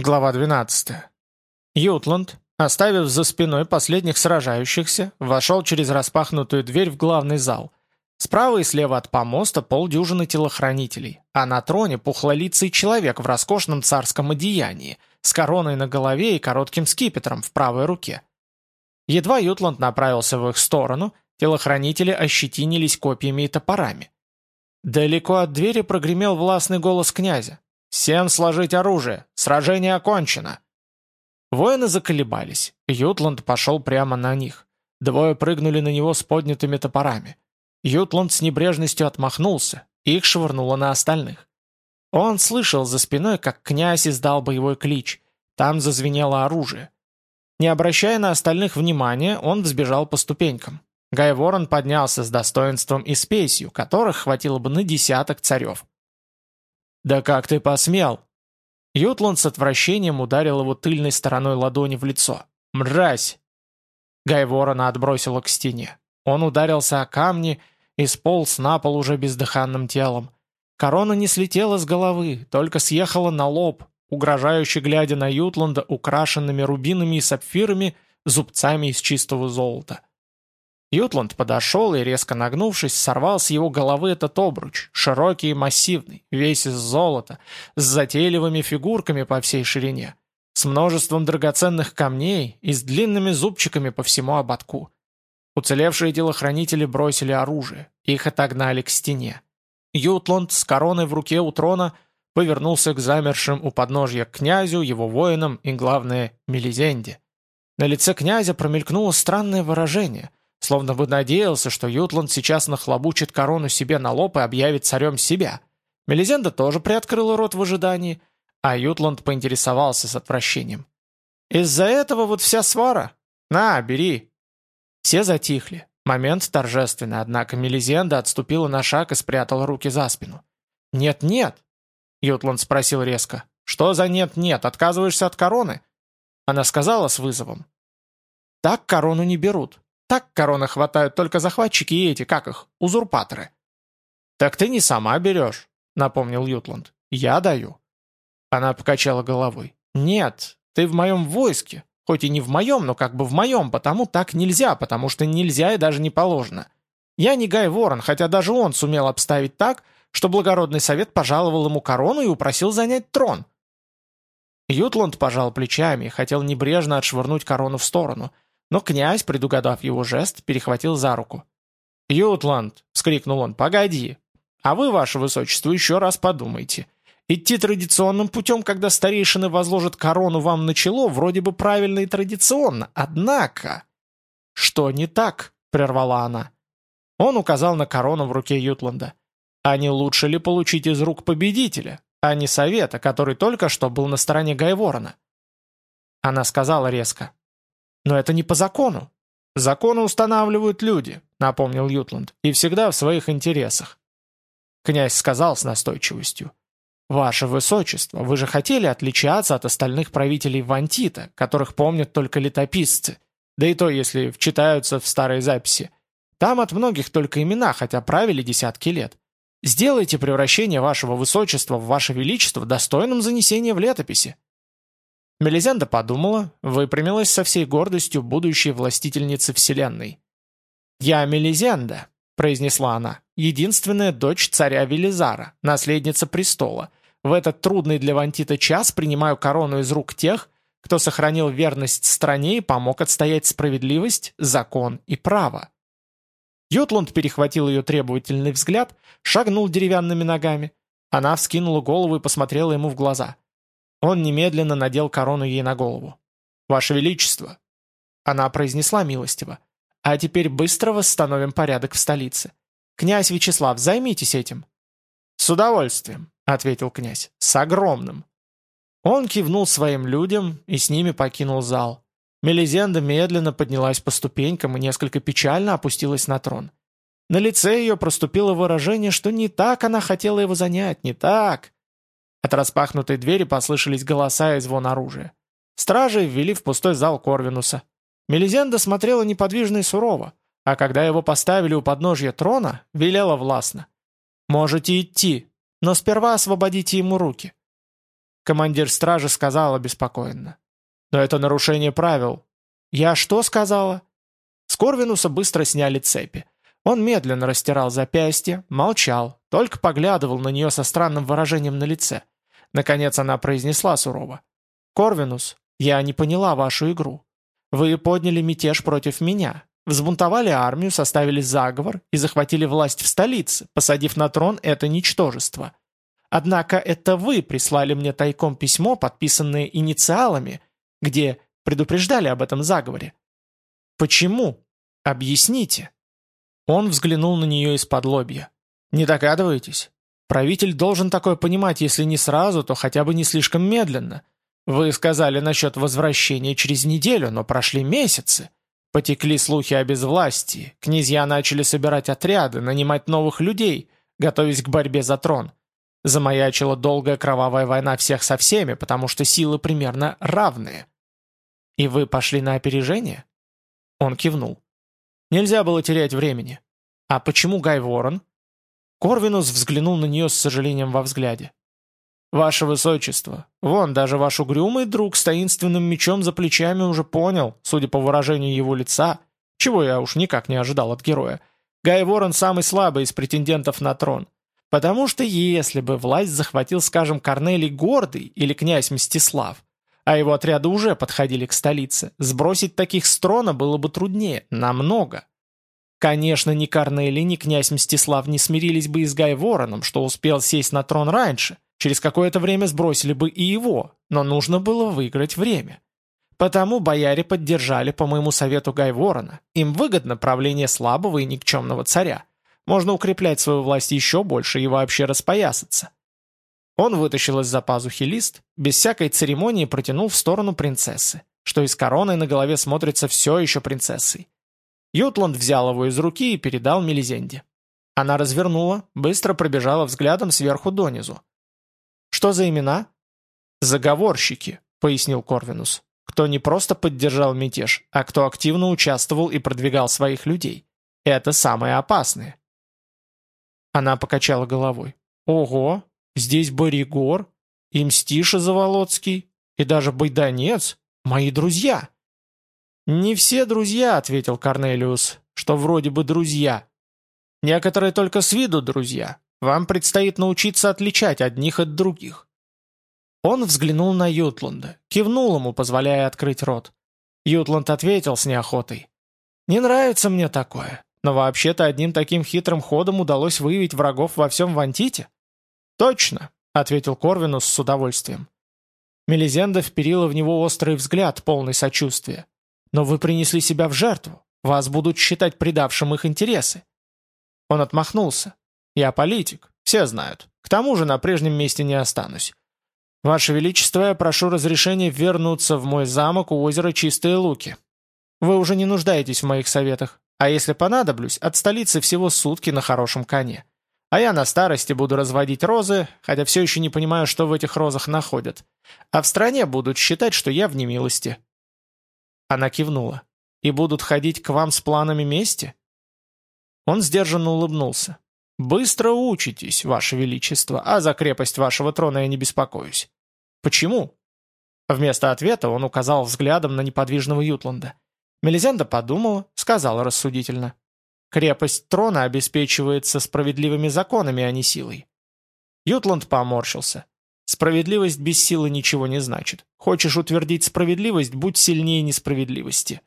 Глава 12. Ютланд, оставив за спиной последних сражающихся, вошел через распахнутую дверь в главный зал. Справа и слева от помоста полдюжины телохранителей, а на троне пухлолицый человек в роскошном царском одеянии, с короной на голове и коротким скипетром в правой руке. Едва Ютланд направился в их сторону, телохранители ощетинились копьями и топорами. Далеко от двери прогремел властный голос князя. «Всем сложить оружие! Сражение окончено!» Воины заколебались. Ютланд пошел прямо на них. Двое прыгнули на него с поднятыми топорами. Ютланд с небрежностью отмахнулся, их швырнуло на остальных. Он слышал за спиной, как князь издал боевой клич. Там зазвенело оружие. Не обращая на остальных внимания, он взбежал по ступенькам. Гай Ворон поднялся с достоинством и спесью, которых хватило бы на десяток царев. «Да как ты посмел?» Ютланд с отвращением ударил его тыльной стороной ладони в лицо. «Мразь!» Гай Ворона отбросило к стене. Он ударился о камни и сполз на пол уже бездыханным телом. Корона не слетела с головы, только съехала на лоб, угрожающе глядя на Ютланда украшенными рубинами и сапфирами, зубцами из чистого золота. Ютланд подошел и, резко нагнувшись, сорвал с его головы этот обруч, широкий и массивный, весь из золота, с затейливыми фигурками по всей ширине, с множеством драгоценных камней и с длинными зубчиками по всему ободку. Уцелевшие телохранители бросили оружие, их отогнали к стене. Ютланд с короной в руке у трона повернулся к замершим у подножья князю, его воинам и, главное, Мелизенде. На лице князя промелькнуло странное выражение – Словно бы надеялся, что Ютланд сейчас нахлобучит корону себе на лоб и объявит царем себя. Мелизенда тоже приоткрыла рот в ожидании, а Ютланд поинтересовался с отвращением. «Из-за этого вот вся свара? На, бери!» Все затихли. Момент торжественный, однако Мелизенда отступила на шаг и спрятала руки за спину. «Нет-нет!» — Ютланд спросил резко. «Что за нет-нет? Отказываешься от короны?» Она сказала с вызовом. «Так корону не берут. Так короны хватают только захватчики и эти, как их, узурпаторы». «Так ты не сама берешь», — напомнил Ютланд. «Я даю». Она покачала головой. «Нет, ты в моем войске. Хоть и не в моем, но как бы в моем, потому так нельзя, потому что нельзя и даже не положено. Я не Гай Ворон, хотя даже он сумел обставить так, что благородный совет пожаловал ему корону и упросил занять трон». Ютланд пожал плечами и хотел небрежно отшвырнуть корону в сторону — но князь, предугадав его жест, перехватил за руку. «Ютланд!» — вскрикнул он. «Погоди! А вы, ваше высочество, еще раз подумайте. Идти традиционным путем, когда старейшины возложат корону вам на чело, вроде бы правильно и традиционно, однако...» «Что не так?» — прервала она. Он указал на корону в руке Ютланда. «А не лучше ли получить из рук победителя, а не совета, который только что был на стороне Гайворона?» Она сказала резко. Но это не по закону. Законы устанавливают люди, напомнил Ютланд, и всегда в своих интересах. Князь сказал с настойчивостью. «Ваше Высочество, вы же хотели отличаться от остальных правителей Вантита, которых помнят только летописцы, да и то, если вчитаются в старые записи. Там от многих только имена, хотя правили десятки лет. Сделайте превращение вашего Высочества в ваше Величество достойным занесения в летописи». Мелизенда подумала, выпрямилась со всей гордостью будущей властительницы Вселенной. «Я Мелизенда», — произнесла она, — «единственная дочь царя Велизара, наследница престола. В этот трудный для Вантита час принимаю корону из рук тех, кто сохранил верность стране и помог отстоять справедливость, закон и право». Йотланд перехватил ее требовательный взгляд, шагнул деревянными ногами. Она вскинула голову и посмотрела ему в глаза — он немедленно надел корону ей на голову. «Ваше Величество!» Она произнесла милостиво. «А теперь быстро восстановим порядок в столице. Князь Вячеслав, займитесь этим». «С удовольствием», — ответил князь, — «с огромным». Он кивнул своим людям и с ними покинул зал. Мелизенда медленно поднялась по ступенькам и несколько печально опустилась на трон. На лице ее проступило выражение, что не так она хотела его занять, не так. От распахнутой двери послышались голоса и звон оружия. Стражи ввели в пустой зал Корвинуса. Мелизенда смотрела неподвижно и сурово, а когда его поставили у подножья трона, велела властно. «Можете идти, но сперва освободите ему руки». Командир стражи сказал обеспокоенно. «Но это нарушение правил». «Я что сказала?» С Корвинуса быстро сняли цепи. Он медленно растирал запястье, молчал, только поглядывал на нее со странным выражением на лице. Наконец она произнесла сурово. «Корвинус, я не поняла вашу игру. Вы подняли мятеж против меня, взбунтовали армию, составили заговор и захватили власть в столице, посадив на трон это ничтожество. Однако это вы прислали мне тайком письмо, подписанное инициалами, где предупреждали об этом заговоре. Почему? Объясните. Он взглянул на нее из-под лобья. Не догадываетесь? Правитель должен такое понимать, если не сразу, то хотя бы не слишком медленно. Вы сказали насчет возвращения через неделю, но прошли месяцы. Потекли слухи о безвластии, князья начали собирать отряды, нанимать новых людей, готовясь к борьбе за трон. Замаячила долгая кровавая война всех со всеми, потому что силы примерно равные. И вы пошли на опережение? Он кивнул. Нельзя было терять времени. А почему Гай Ворон? Корвинус взглянул на нее с сожалением во взгляде. «Ваше Высочество, вон даже ваш угрюмый друг с таинственным мечом за плечами уже понял, судя по выражению его лица, чего я уж никак не ожидал от героя. Гай Ворон самый слабый из претендентов на трон. Потому что если бы власть захватил, скажем, Корнелий Гордый или князь Мстислав, а его отряды уже подходили к столице, сбросить таких с трона было бы труднее, намного. Конечно, ни Корнелий, ни князь Мстислав не смирились бы и с Гай Вороном, что успел сесть на трон раньше – Через какое-то время сбросили бы и его, но нужно было выиграть время. Потому бояре поддержали по моему совету Гай Ворона. Им выгодно правление слабого и никчемного царя. Можно укреплять свою власть еще больше и вообще распоясаться. Он вытащил из-за пазухи лист, без всякой церемонии протянул в сторону принцессы, что из короны на голове смотрится все еще принцессой. Ютланд взял его из руки и передал Мелизенде. Она развернула, быстро пробежала взглядом сверху донизу. «Что за имена?» «Заговорщики», — пояснил Корвинус. «Кто не просто поддержал мятеж, а кто активно участвовал и продвигал своих людей. Это самые опасные». Она покачала головой. «Ого, здесь Боригор, и Мстиша Заволоцкий, и даже Байданец, мои друзья». «Не все друзья», — ответил Корнелиус, — «что вроде бы друзья. Некоторые только с виду друзья, вам предстоит научиться отличать одних от других». Он взглянул на Ютланда, кивнул ему, позволяя открыть рот. Ютланд ответил с неохотой. «Не нравится мне такое, но вообще-то одним таким хитрым ходом удалось выявить врагов во всем Вантите». «Точно», — ответил Корвинус с удовольствием. Мелизенда вперила в него острый взгляд, полный сочувствия. «Но вы принесли себя в жертву. Вас будут считать предавшим их интересы». Он отмахнулся. Я политик, все знают. К тому же на прежнем месте не останусь. Ваше Величество, я прошу разрешения вернуться в мой замок у озера Чистые Луки. Вы уже не нуждаетесь в моих советах, а если понадоблюсь, от столицы всего сутки на хорошем коне. А я на старости буду разводить розы, хотя все еще не понимаю, что в этих розах находят. А в стране будут считать, что я в немилости». Она кивнула. «И будут ходить к вам с планами мести?» Он сдержанно улыбнулся. «Быстро учитесь, Ваше Величество, а за крепость вашего трона я не беспокоюсь». «Почему?» Вместо ответа он указал взглядом на неподвижного Ютланда. Мелизенда подумала, сказала рассудительно. «Крепость трона обеспечивается справедливыми законами, а не силой». Ютланд поморщился. «Справедливость без силы ничего не значит. Хочешь утвердить справедливость, будь сильнее несправедливости».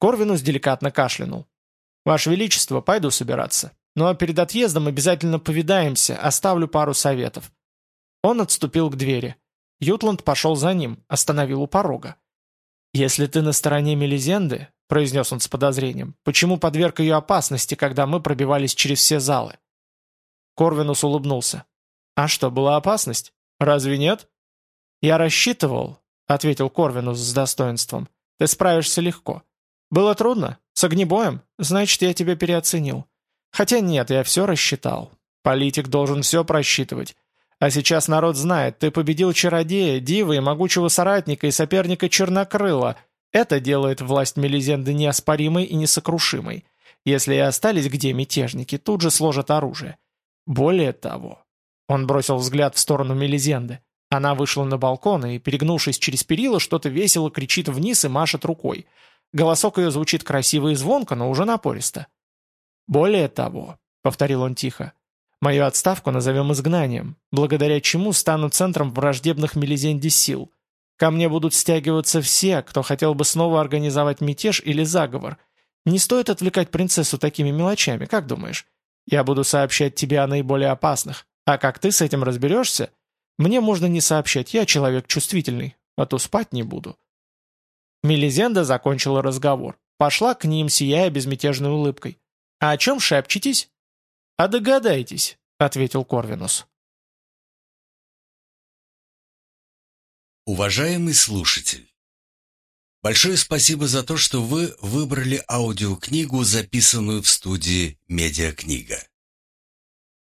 Корвинус деликатно кашлянул. «Ваше Величество, пойду собираться. Ну а перед отъездом обязательно повидаемся, оставлю пару советов». Он отступил к двери. Ютланд пошел за ним, остановил у порога. «Если ты на стороне Мелизенды», — произнес он с подозрением, «почему подверг ее опасности, когда мы пробивались через все залы?» Корвинус улыбнулся. «А что, была опасность? Разве нет?» «Я рассчитывал», — ответил Корвинус с достоинством. «Ты справишься легко. Было трудно? С огнебоем? Значит, я тебя переоценил. Хотя нет, я все рассчитал. Политик должен все просчитывать. А сейчас народ знает, ты победил чародея, дива и могучего соратника и соперника Чернокрыла. Это делает власть Мелизенды неоспоримой и несокрушимой. Если и остались где мятежники, тут же сложат оружие. Более того, он бросил взгляд в сторону Мелизенды, Она вышла на балкон и, перегнувшись через перила, что-то весело кричит вниз и машет рукой. Голосок ее звучит красиво и звонко, но уже напористо. «Более того», — повторил он тихо, — «мою отставку назовем изгнанием, благодаря чему стану центром враждебных Мелизенди сил. Ко мне будут стягиваться все, кто хотел бы снова организовать мятеж или заговор. Не стоит отвлекать принцессу такими мелочами, как думаешь? Я буду сообщать тебе о наиболее опасных. А как ты с этим разберешься? Мне можно не сообщать, я человек чувствительный, а то спать не буду». Мелизенда закончила разговор. Пошла к ним, сияя безмятежной улыбкой. «А о чем шепчетесь?» «А догадайтесь», — ответил Корвинус. Уважаемый слушатель, большое спасибо за то, что вы выбрали аудиокнигу, записанную в студии «Медиакнига».